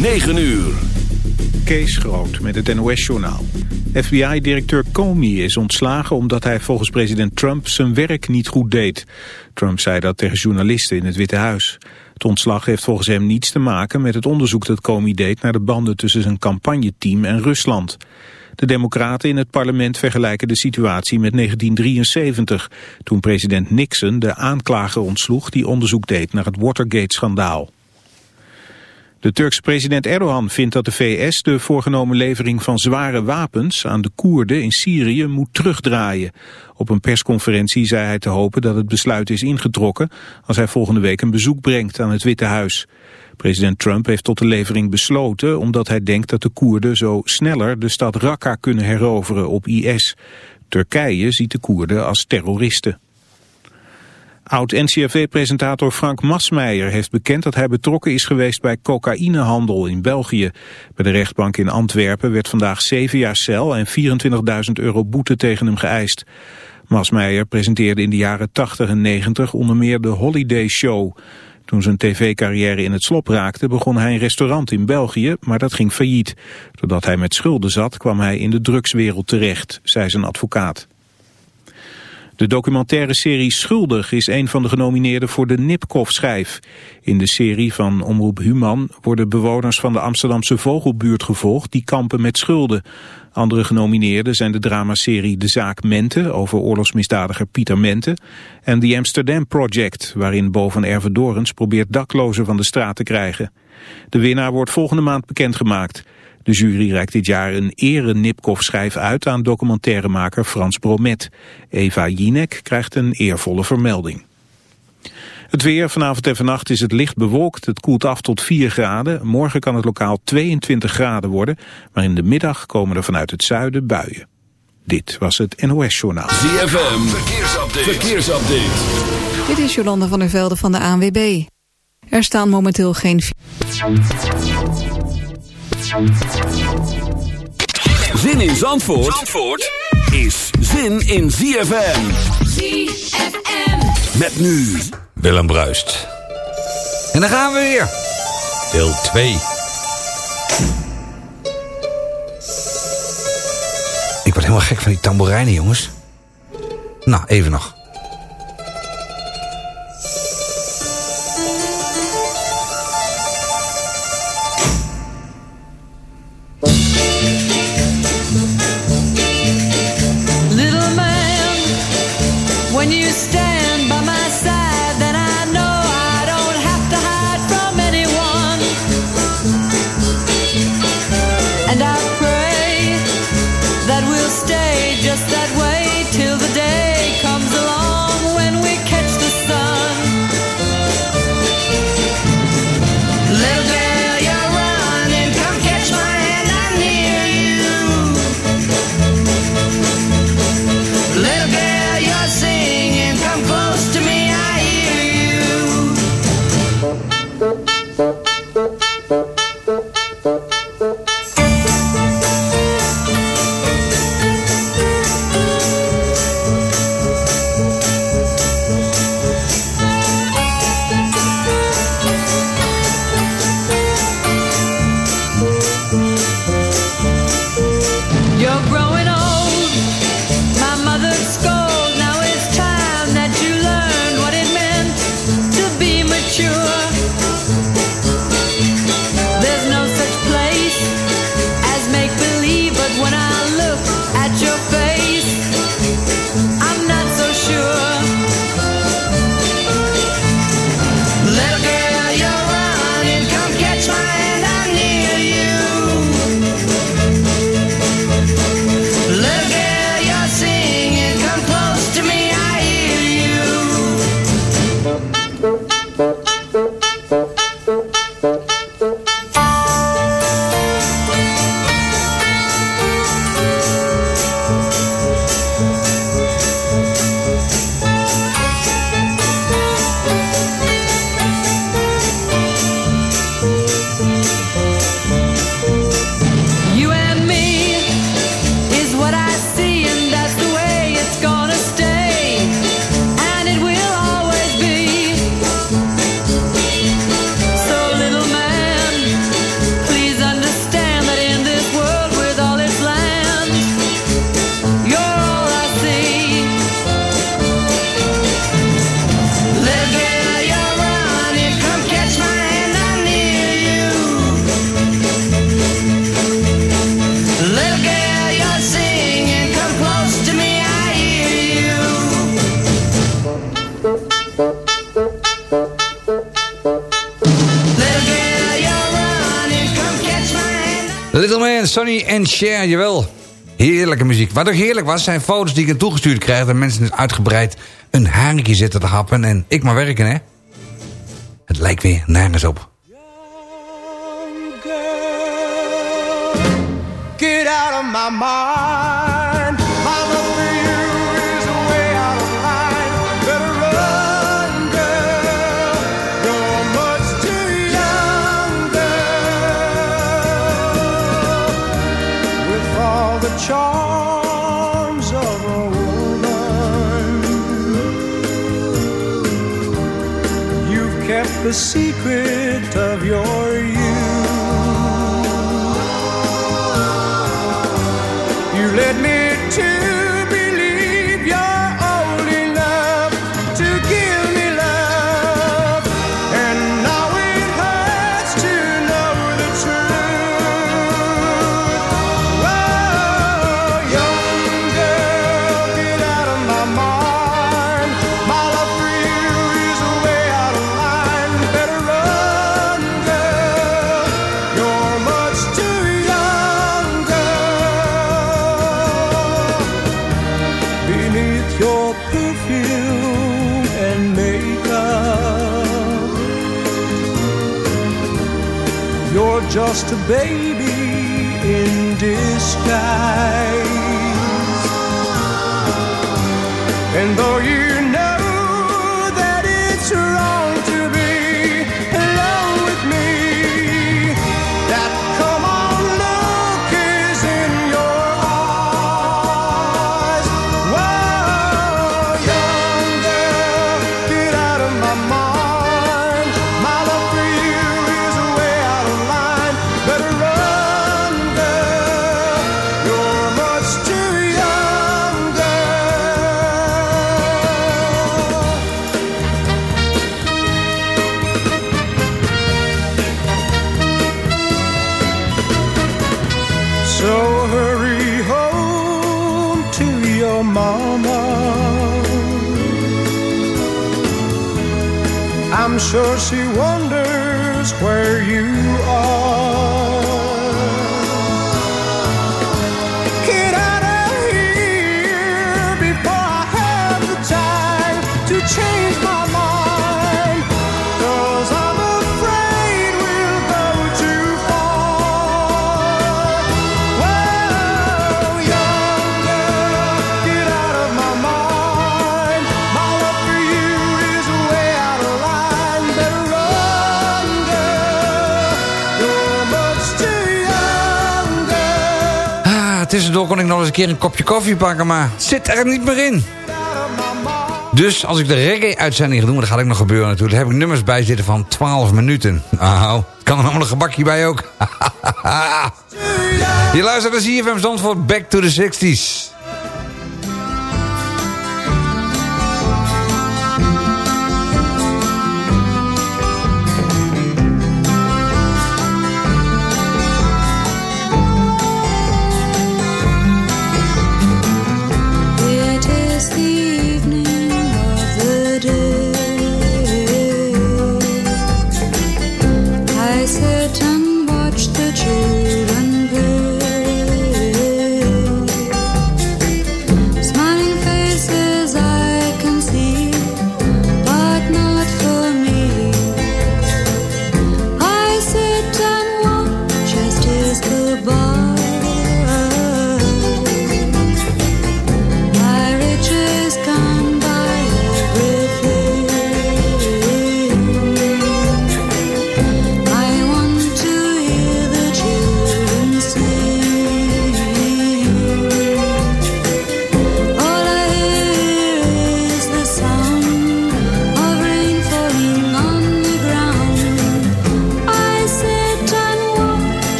9 uur. Kees Groot met het NOS-journaal. FBI-directeur Comey is ontslagen omdat hij volgens president Trump zijn werk niet goed deed. Trump zei dat tegen journalisten in het Witte Huis. Het ontslag heeft volgens hem niets te maken met het onderzoek dat Comey deed naar de banden tussen zijn campagneteam en Rusland. De democraten in het parlement vergelijken de situatie met 1973, toen president Nixon de aanklager ontsloeg die onderzoek deed naar het Watergate-schandaal. De Turkse president Erdogan vindt dat de VS de voorgenomen levering van zware wapens aan de Koerden in Syrië moet terugdraaien. Op een persconferentie zei hij te hopen dat het besluit is ingetrokken als hij volgende week een bezoek brengt aan het Witte Huis. President Trump heeft tot de levering besloten omdat hij denkt dat de Koerden zo sneller de stad Raqqa kunnen heroveren op IS. Turkije ziet de Koerden als terroristen. Oud-NCRV-presentator Frank Masmeijer heeft bekend dat hij betrokken is geweest bij cocaïnehandel in België. Bij de rechtbank in Antwerpen werd vandaag zeven jaar cel en 24.000 euro boete tegen hem geëist. Masmeijer presenteerde in de jaren 80 en 90 onder meer de Holiday Show. Toen zijn tv-carrière in het slop raakte begon hij een restaurant in België, maar dat ging failliet. Doordat hij met schulden zat kwam hij in de drugswereld terecht, zei zijn advocaat. De documentaire serie Schuldig is een van de genomineerden voor de Nipkoff-schijf. In de serie van Omroep Human worden bewoners van de Amsterdamse Vogelbuurt gevolgd die kampen met schulden. Andere genomineerden zijn de dramaserie De Zaak Mente over oorlogsmisdadiger Pieter Mente en The Amsterdam Project waarin Boven Ervedorens probeert daklozen van de straat te krijgen. De winnaar wordt volgende maand bekendgemaakt. De jury reikt dit jaar een ere Nipkoff-schijf uit aan documentairemaker Frans Bromet. Eva Jinek krijgt een eervolle vermelding. Het weer, vanavond en vannacht is het licht bewolkt. Het koelt af tot 4 graden. Morgen kan het lokaal 22 graden worden. Maar in de middag komen er vanuit het zuiden buien. Dit was het NOS Journaal. ZFM, verkeersupdate. verkeersupdate. Dit is Jolanda van der Velde van de ANWB. Er staan momenteel geen... Zin in Zandvoort, Zandvoort is zin in ZFM. ZFM. Met nu Willem Bruist. En dan gaan we weer. Deel 2. Ik word helemaal gek van die tamboerijnen, jongens. Nou, even nog. Cher, jawel. Heerlijke muziek. Wat ook heerlijk was, zijn foto's die ik toegestuurd krijg... dat mensen dus uitgebreid een haringje zitten te happen... en ik maar werken, hè. Het lijkt weer nergens op. Get out of my mind secret baby sure she wonders where you tussendoor kon ik nog eens een keer een kopje koffie pakken, maar het zit er niet meer in. Dus als ik de reggae-uitzending ga doen, dat gaat ook nog gebeuren natuurlijk... heb ik nummers bij zitten van 12 minuten. Nou, kan er nog een gebakje bij ook. Je luistert naar ZFM Zandvoort Back to the 60s.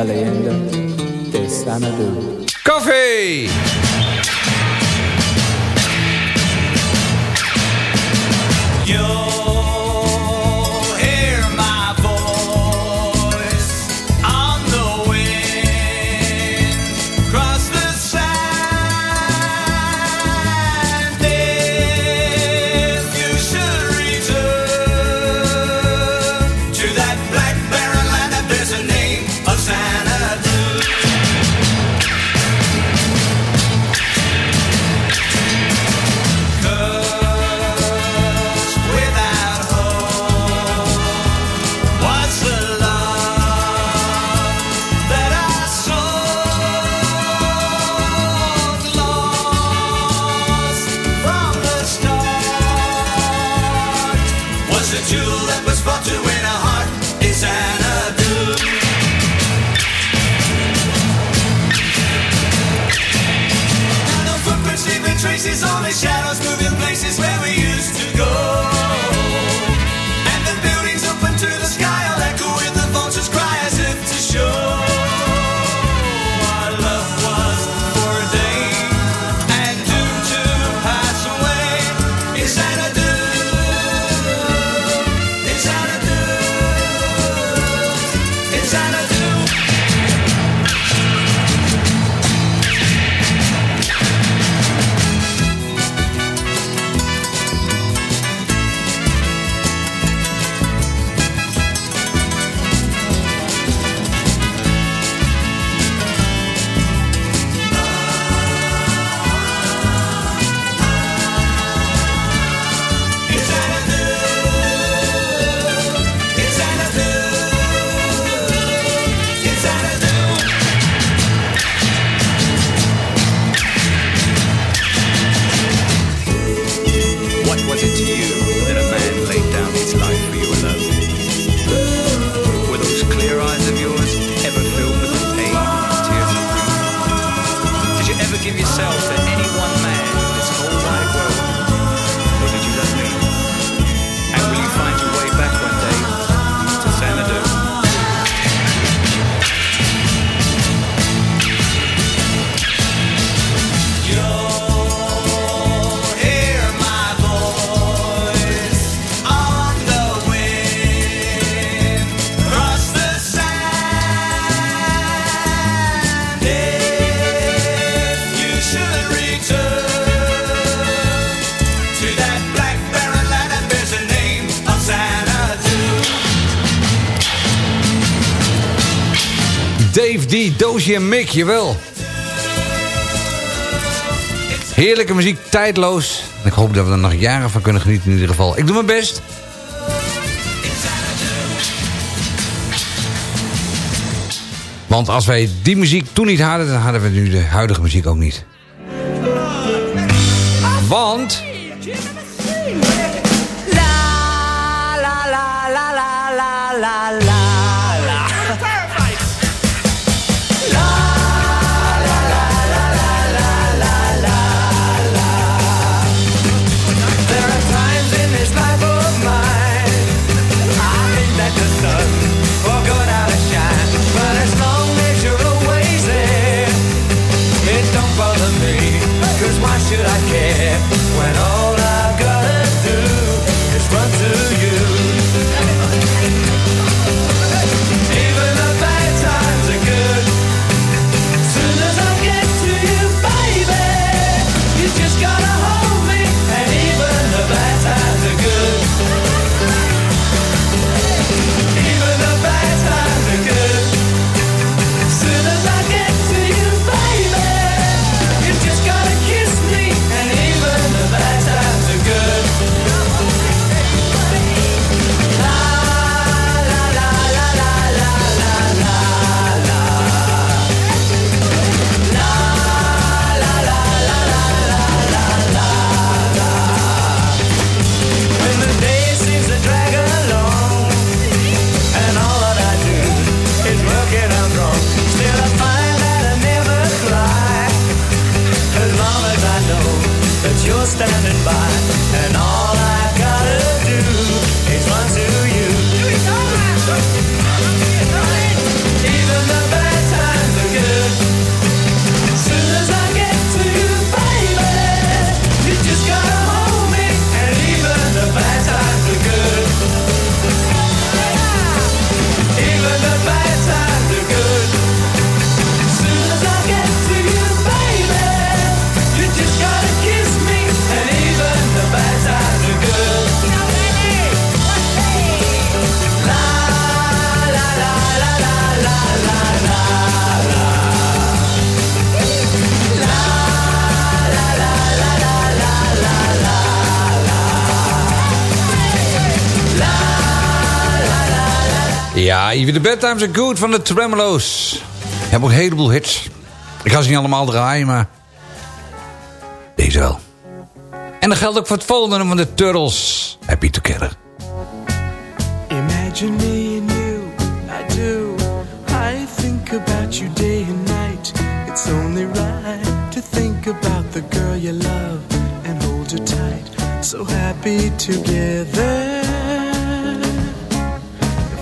esta leyenda de Sanadu. Koffie! Doosje en Mick, jawel. Heerlijke muziek, tijdloos. Ik hoop dat we er nog jaren van kunnen genieten in ieder geval. Ik doe mijn best. Want als wij die muziek toen niet hadden... dan hadden we nu de huidige muziek ook niet. Want... La la la la la la Ja, even de bedtimes are good van de Tremolo's. Je hebt ook een heleboel hits. Ik ga ze niet allemaal draaien, maar... Deze wel. En dat geldt ook voor het volgende van de Turtles. Happy Together. Imagine me and you, I do. I think about you day and night. It's only right to think about the girl you love and hold her tight. So happy together.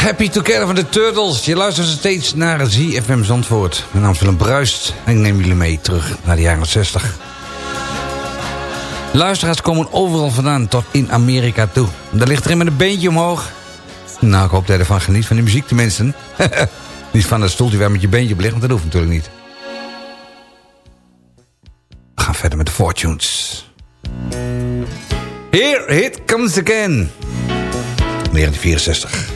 Happy Together van de Turtles. Je luistert steeds naar ZFM Zandvoort. Mijn naam is Willem Bruist en ik neem jullie mee terug naar de jaren 60. Luisteraars komen overal vandaan tot in Amerika toe. Daar ligt er een met een beentje omhoog. Nou, ik hoop dat je ervan geniet, van die muziek tenminste. niet van dat stoeltje waar met je beentje op ligt, want dat hoeft natuurlijk niet. We gaan verder met de Fortunes. Here it comes again. 1964.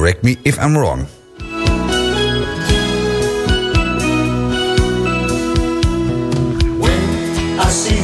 Correct me if I'm wrong. I see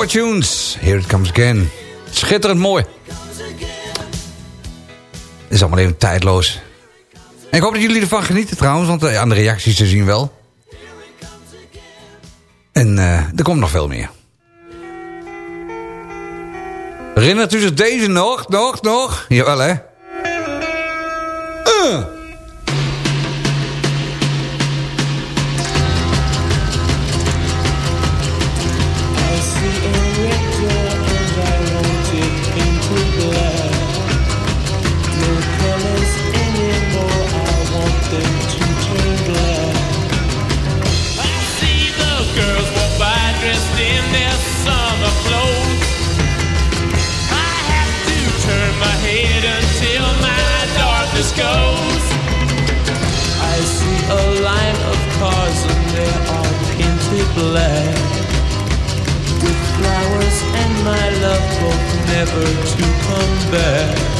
Fortunes. Here it comes again. Schitterend mooi. Is allemaal even tijdloos. En ik hoop dat jullie ervan genieten trouwens, want eh, aan de reacties te zien wel. En eh, er komt nog veel meer. Herinnert u zich deze nog, nog, nog? Jawel hè? Eh. black With flowers and my love hope never to come back.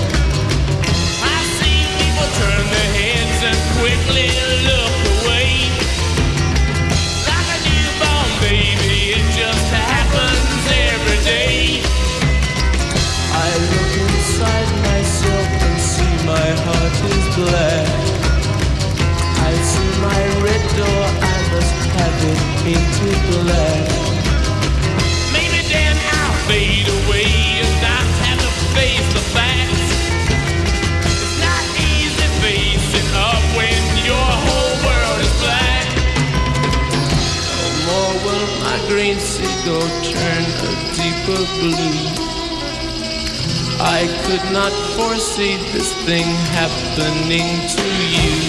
foresee this thing happening to you.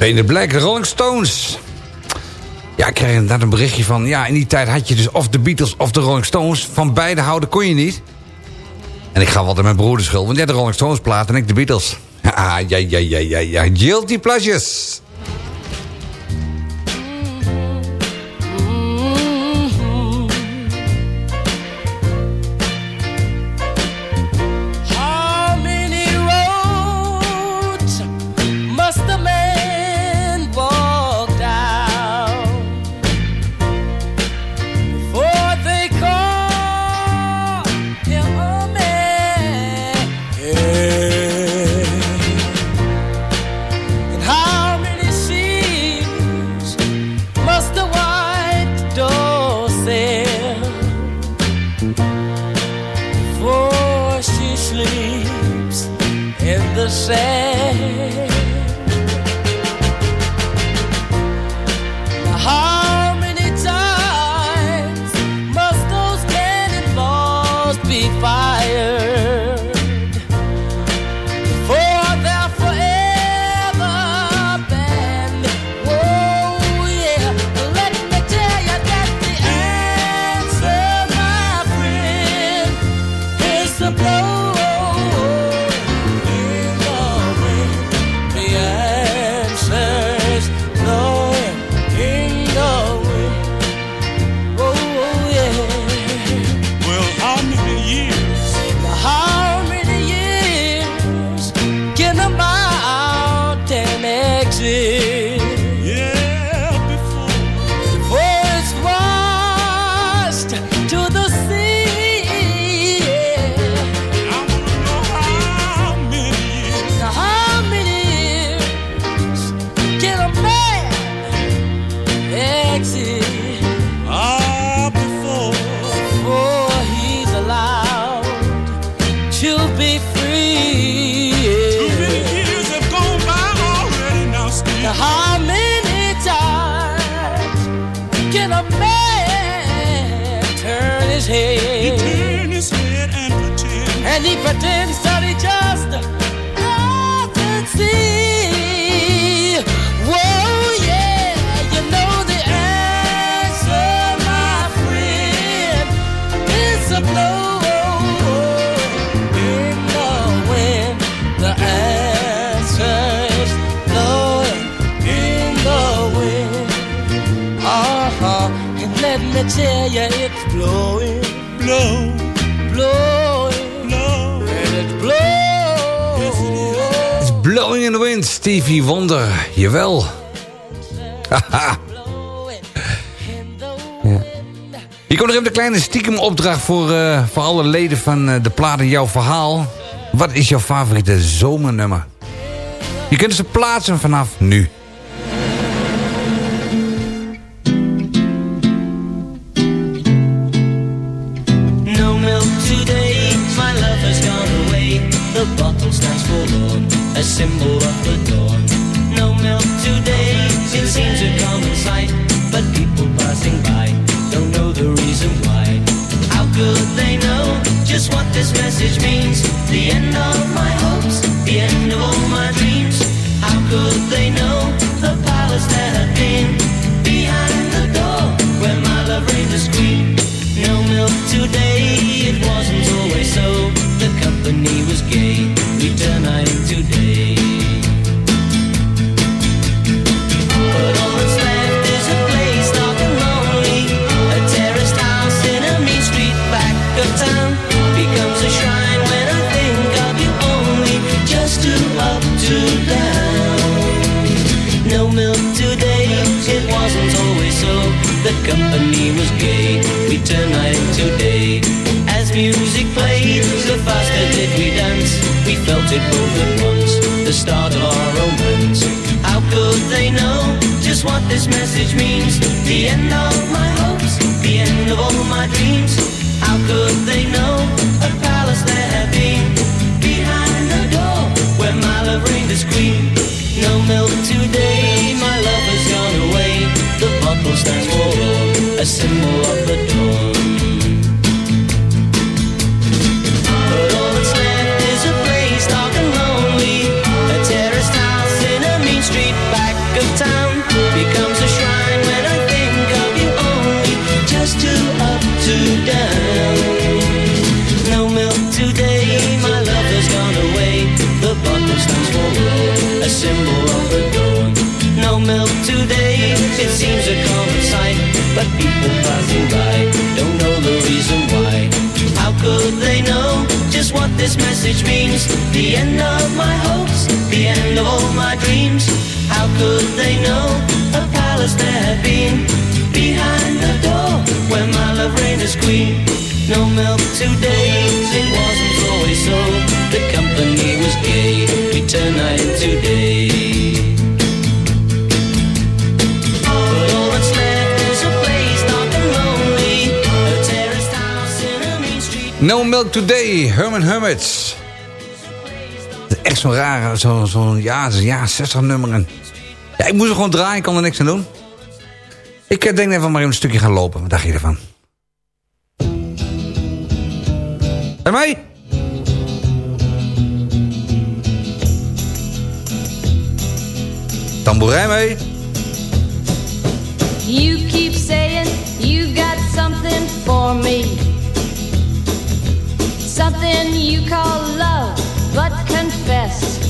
Ben Black, de Rolling Stones. Ja, ik kreeg inderdaad een berichtje van... ja, in die tijd had je dus of de Beatles of de Rolling Stones. Van beide houden kon je niet. En ik ga wat aan mijn broer de schuld. Want jij de Rolling Stones plaat en ik de Beatles. Ja, ja, ja, ja, ja, ja. Guilty pleasures. você. Tell you, it's blowing, Blow, blowing. blow. And it blows. It's blowing in the wind, Stevie Wonder. Jawel. Haha. Ja. Hier komt nog even de kleine stiekem opdracht voor, eh, voor alle leden van eh, de plaat in jouw verhaal. Wat is jouw favoriete zomernummer? Je kunt ze plaatsen vanaf nu. Could they know a palace there had been behind the door where my love reigned as queen? No milk today, it wasn't always so. The company was gay, we turned night into day. No Milk Today, Herman Hermits. Echt zo'n rare, zo'n zo, ja, ja, 60 nummeren. Ja, ik moest er gewoon draaien, ik kon er niks aan doen. Ik eh, denk even maar even een stukje gaan lopen. Wat dacht je ervan? En mij? Tamboerijn mee. You keep saying you got something for me. Something you call love, but confess.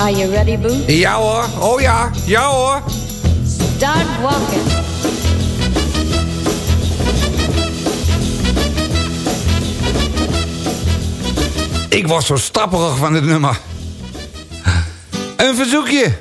Are you ready, Boots? Ja hoor, oh ja, ja hoor. Start walking. Ik was zo stapperig van dit nummer. Een verzoekje.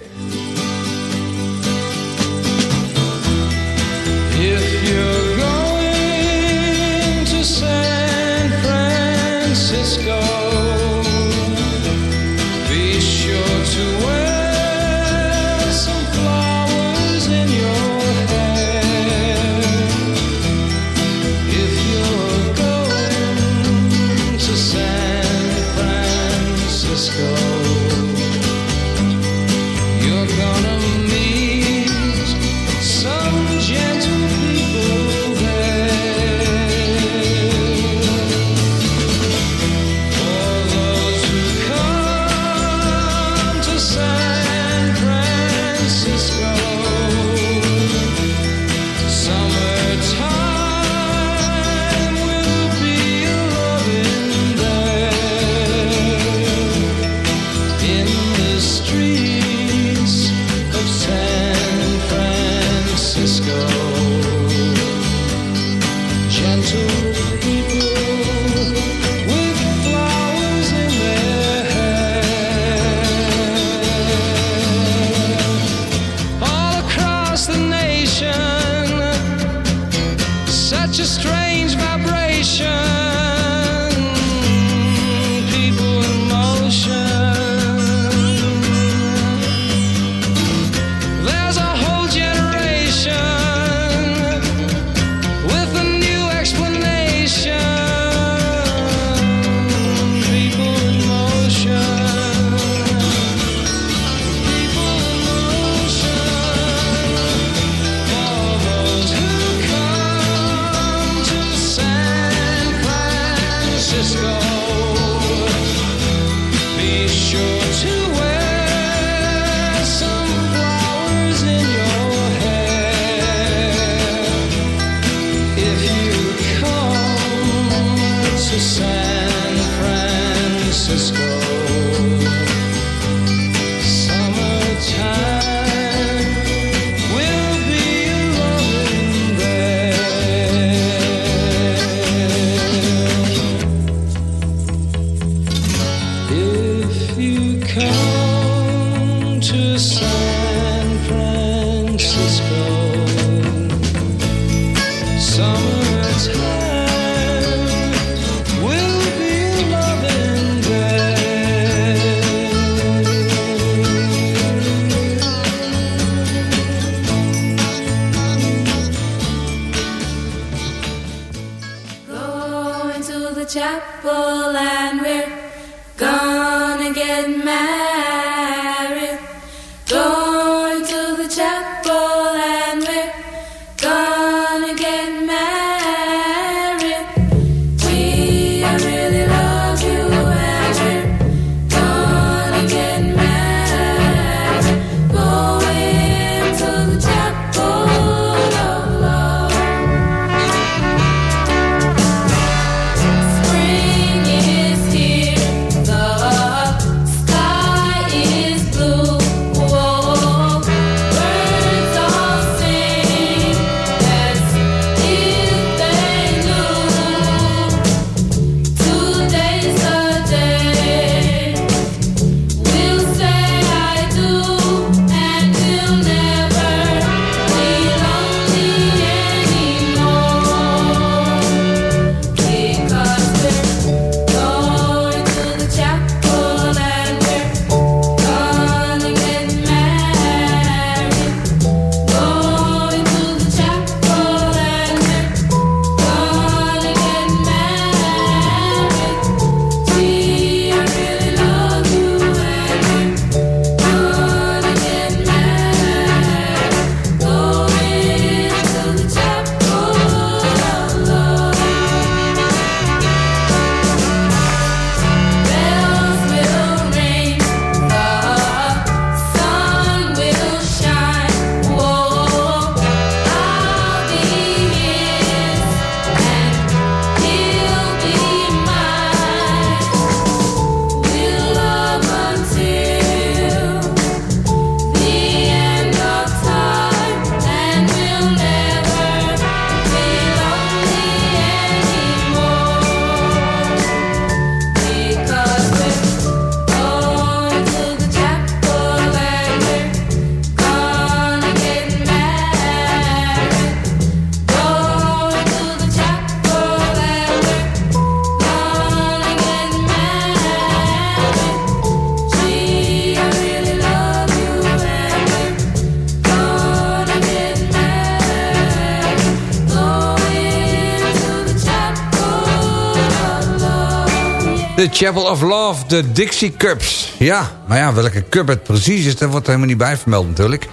The Chapel of Love, de Dixie Cups. Ja, maar ja, welke cup het precies is, dat wordt er helemaal niet bij vermeld natuurlijk.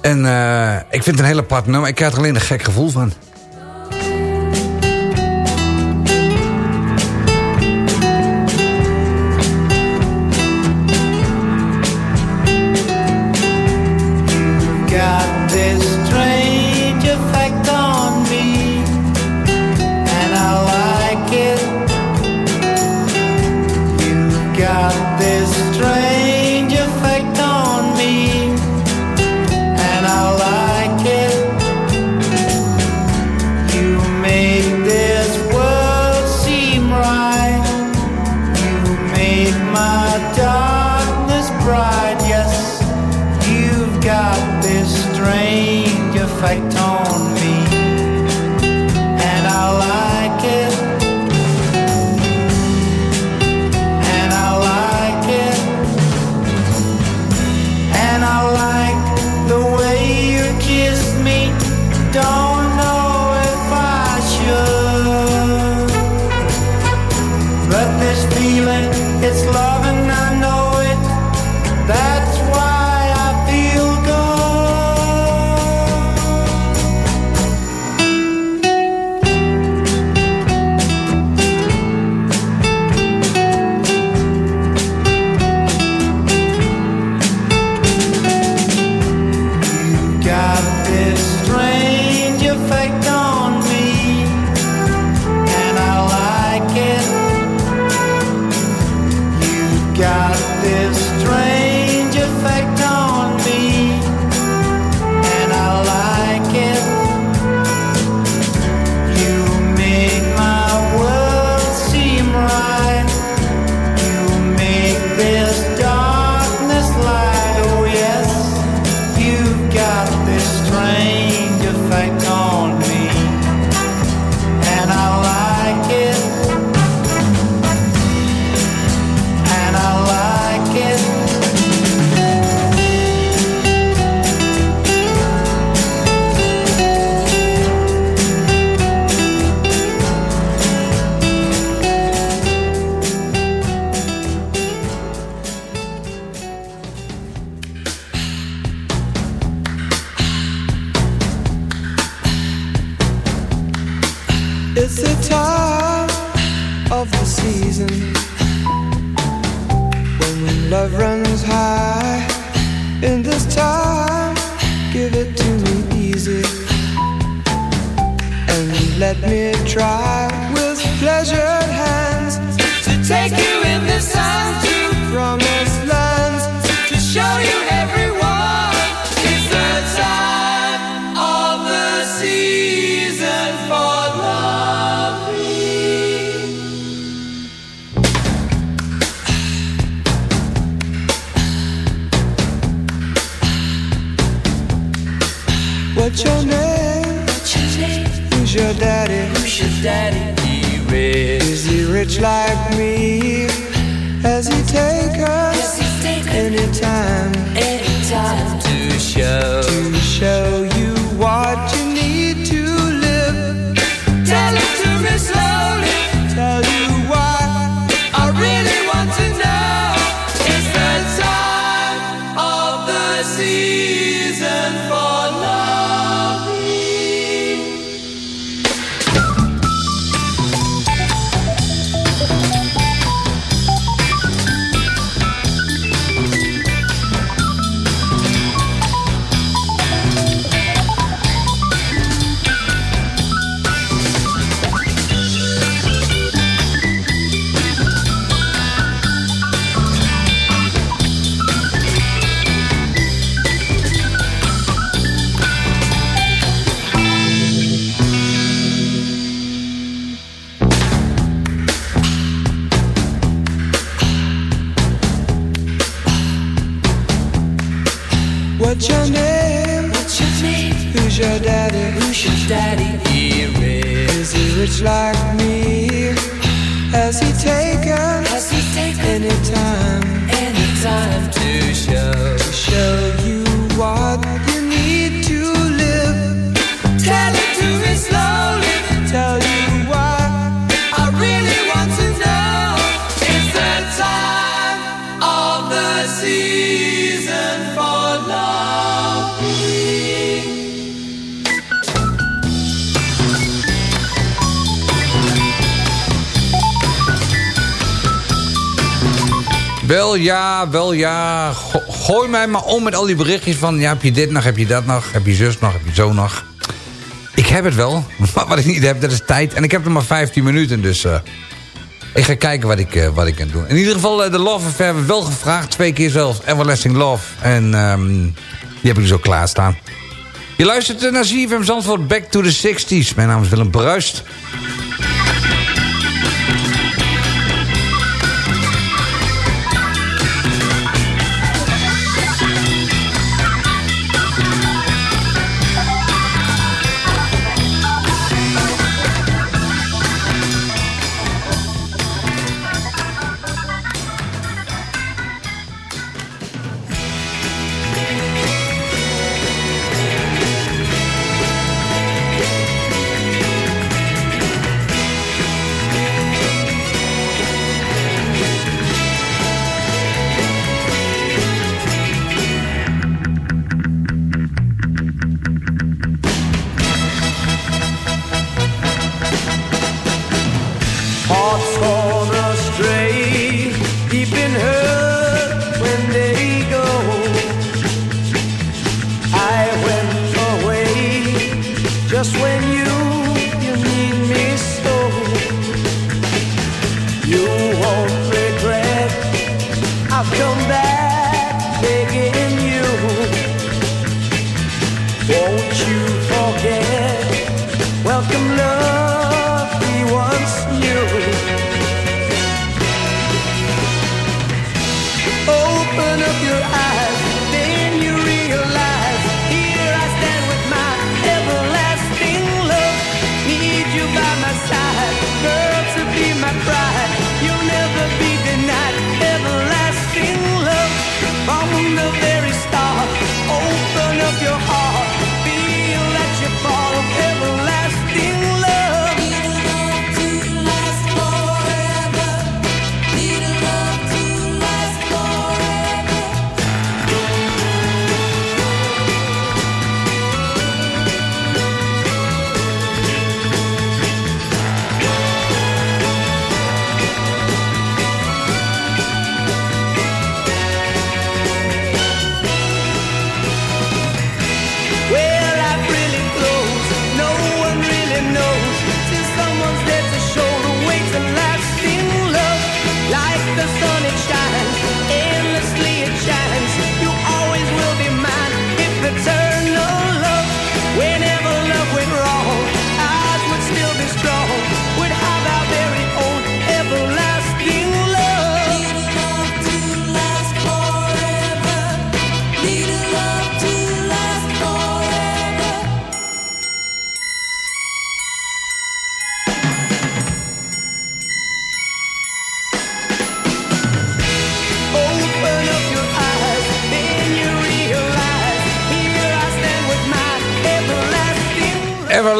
En eh, ik vind het een hele apart nummer. Ik krijg er alleen een gek gevoel van. It's the time of the season when love runs high. In this time, give it to me easy and let me try with pleasured hands to take you in daddy? He rich. Is he rich like me? Has he taken anytime? Anytime to show to show you What's your name? What's your name? Who's your daddy? Who's your daddy? He. Is he rich like me? Has he taken? Has he taken any time? Ja, wel ja. Go- gooi mij maar om met al die berichtjes van... ja, heb je dit nog, heb je dat nog, heb je zus nog, heb je zo nog. Ik heb het wel, maar wat ik niet heb, dat is tijd. En ik heb er maar 15 minuten, dus... eh, ik ga kijken wat ik, eh, wat ik kan doen. In ieder geval, eh, de Love Affair hebben we wel gevraagd. Twee keer zelfs. Everlasting Love. En ehm, die heb ik dus ook klaarstaan. Je luistert naar ZFM Zandvoort Back to the 60s. Mijn naam is Willem Bruist.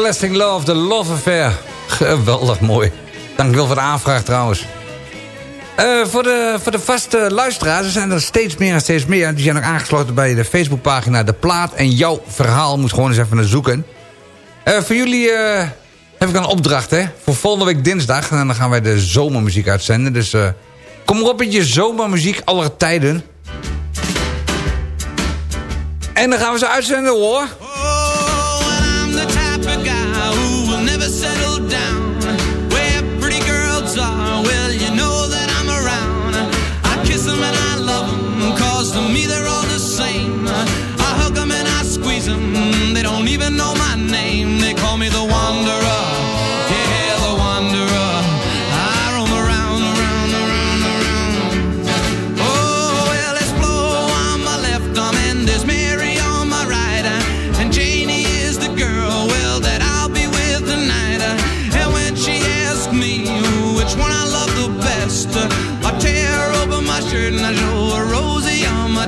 Everlasting Love, The Love Affair. Geweldig mooi. Dankjewel voor de aanvraag trouwens. Eh, voor, de, voor de vaste luisteraars, er zijn er steeds meer en steeds meer. Die zijn ook aangesloten bij de Facebookpagina De Plaat. En jouw verhaal moet gewoon eens even naar zoeken. Eh, voor jullie eh, heb ik een opdracht, hè. Voor volgende week dinsdag. En dan gaan wij de zomermuziek uitzenden. Dus kom maar op met je zomermuziek aller tijden. En dan gaan we ze uitzenden, hoor.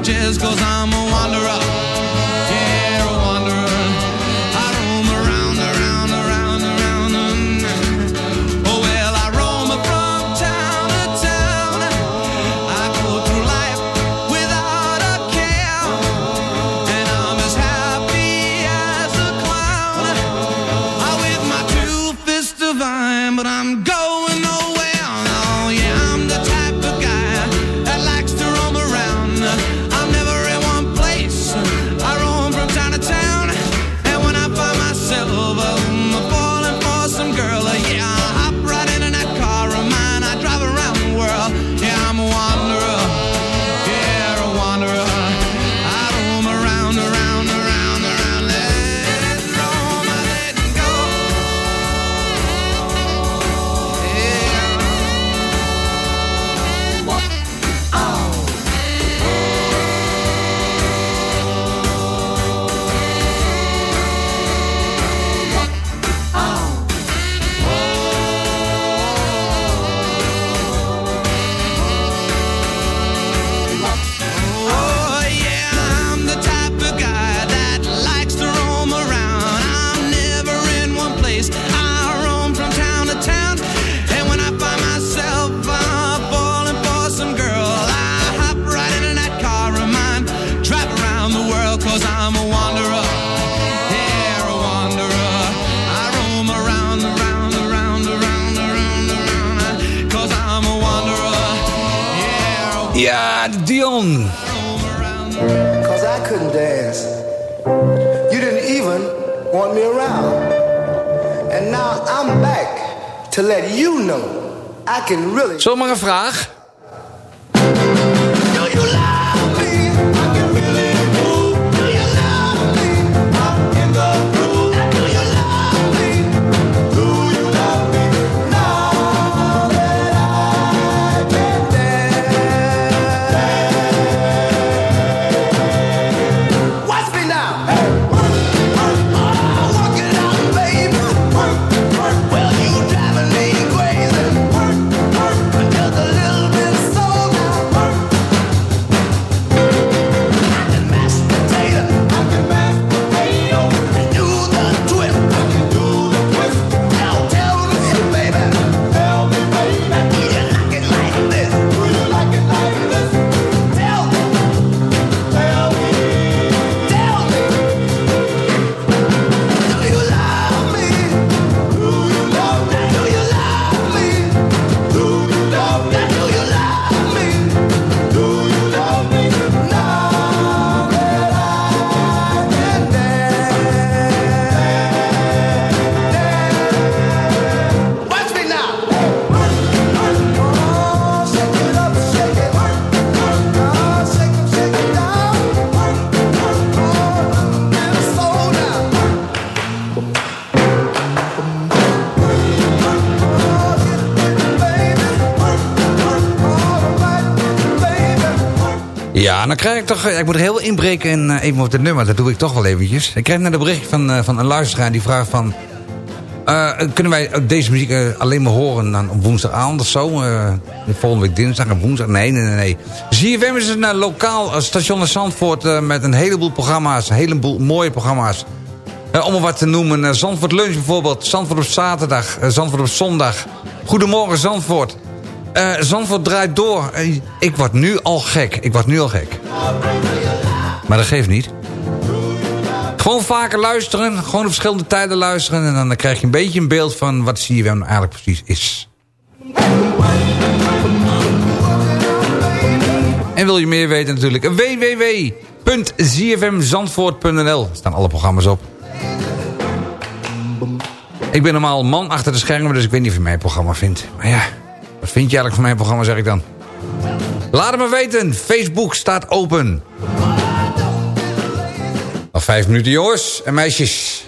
just cause I'm a Zomaar een vraag. Ja, dan krijg ik toch... Ik moet heel inbreken en eh, even op het nummer. Dat doe ik toch wel eventjes. Ik krijg net een bericht van, eh, van een luisteraar die vraagt van... eh, kunnen wij deze muziek eh, alleen maar horen dan op woensdagavond of zo? Eh, volgende week dinsdag en woensdag? Nee, nee, nee. nee. ZFM is een eh, lokaal eh, station in Zandvoort eh, met een heleboel programma's. Een heleboel mooie programma's. Eh, om er wat te noemen. eh, Zandvoort Lunch bijvoorbeeld. Zandvoort op zaterdag. eh, Zandvoort op zondag. Goedemorgen Zandvoort. Eh, Zandvoort draait door. Eh, ik word nu al gek. Ik word nu al gek. Maar dat geeft niet. Gewoon vaker luisteren. Gewoon op verschillende tijden luisteren. En dan krijg je een beetje een beeld van wat CFM nou eigenlijk precies is. En wil je meer weten natuurlijk. www.zfmzandvoort.nl staan alle programma's op. Ik ben normaal man achter de schermen, dus ik weet niet of je mijn programma vindt. Maar ja, vind je eigenlijk van mijn programma, zeg ik dan? Laat het me weten. Facebook staat open. Nog vijf minuten, jongens en meisjes.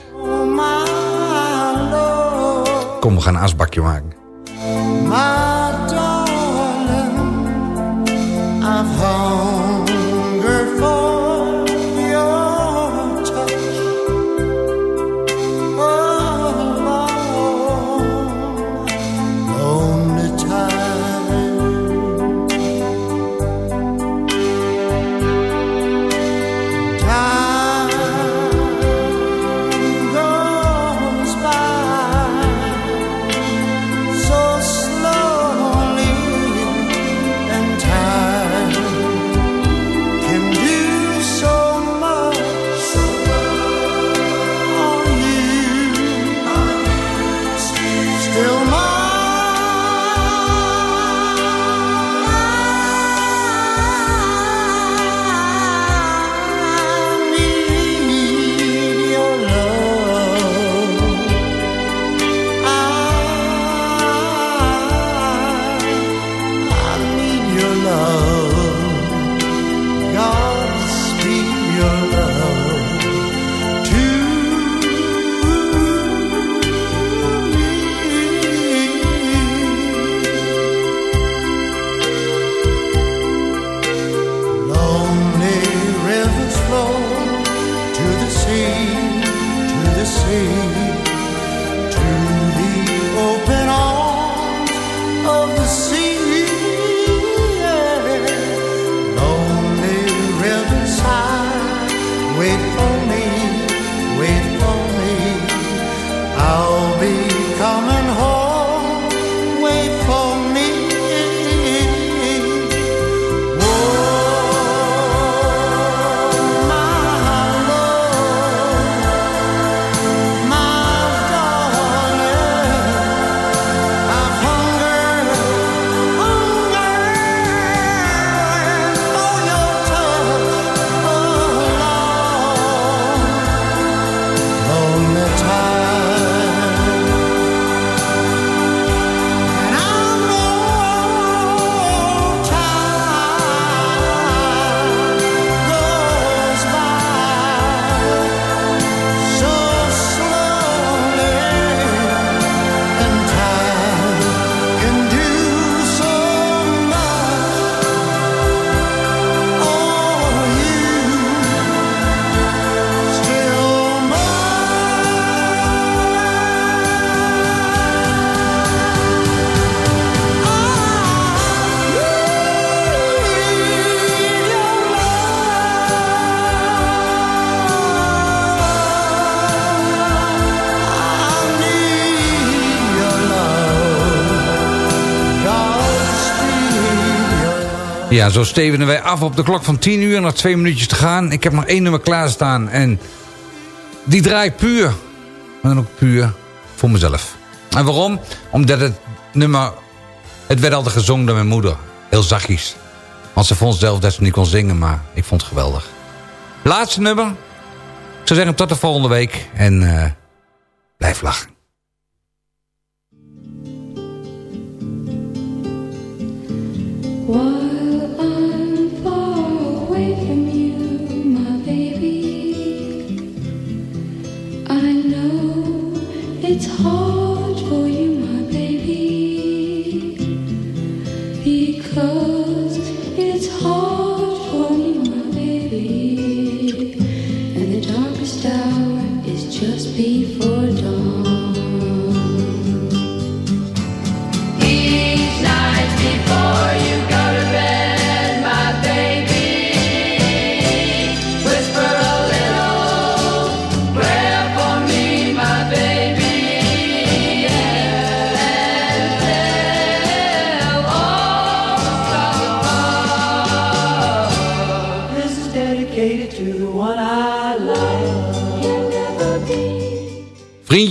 Kom, we gaan een asbakje maken. Ja, zo stevenen wij af op de klok van 10 uur. Nog twee minuutjes te gaan. Ik heb nog één nummer klaarstaan. En die draai ik puur. Maar dan ook puur voor mezelf. En waarom? Omdat het nummer... Het werd altijd gezongen door mijn moeder. Heel zachtjes. Want ze vond zelf dat ze niet kon zingen. Maar ik vond het geweldig. Laatste nummer. Ik zou zeggen tot de volgende week. En eh, blijf lachen.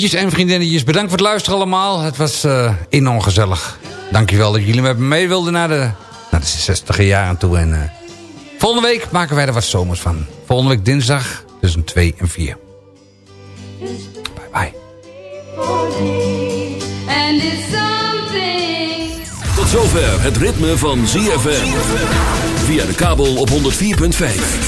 Vriendjes en vriendinnetjes, bedankt voor het luisteren allemaal. Het was eh enorm gezellig. Dankjewel dat jullie met me mee wilden naar de, naar de 60 jaren toe. En, eh, volgende week maken wij er wat zomers van. Volgende week dinsdag tussen 2 en 4. Bye bye. Tot zover het ritme van ZFM. Via de kabel op 104.5.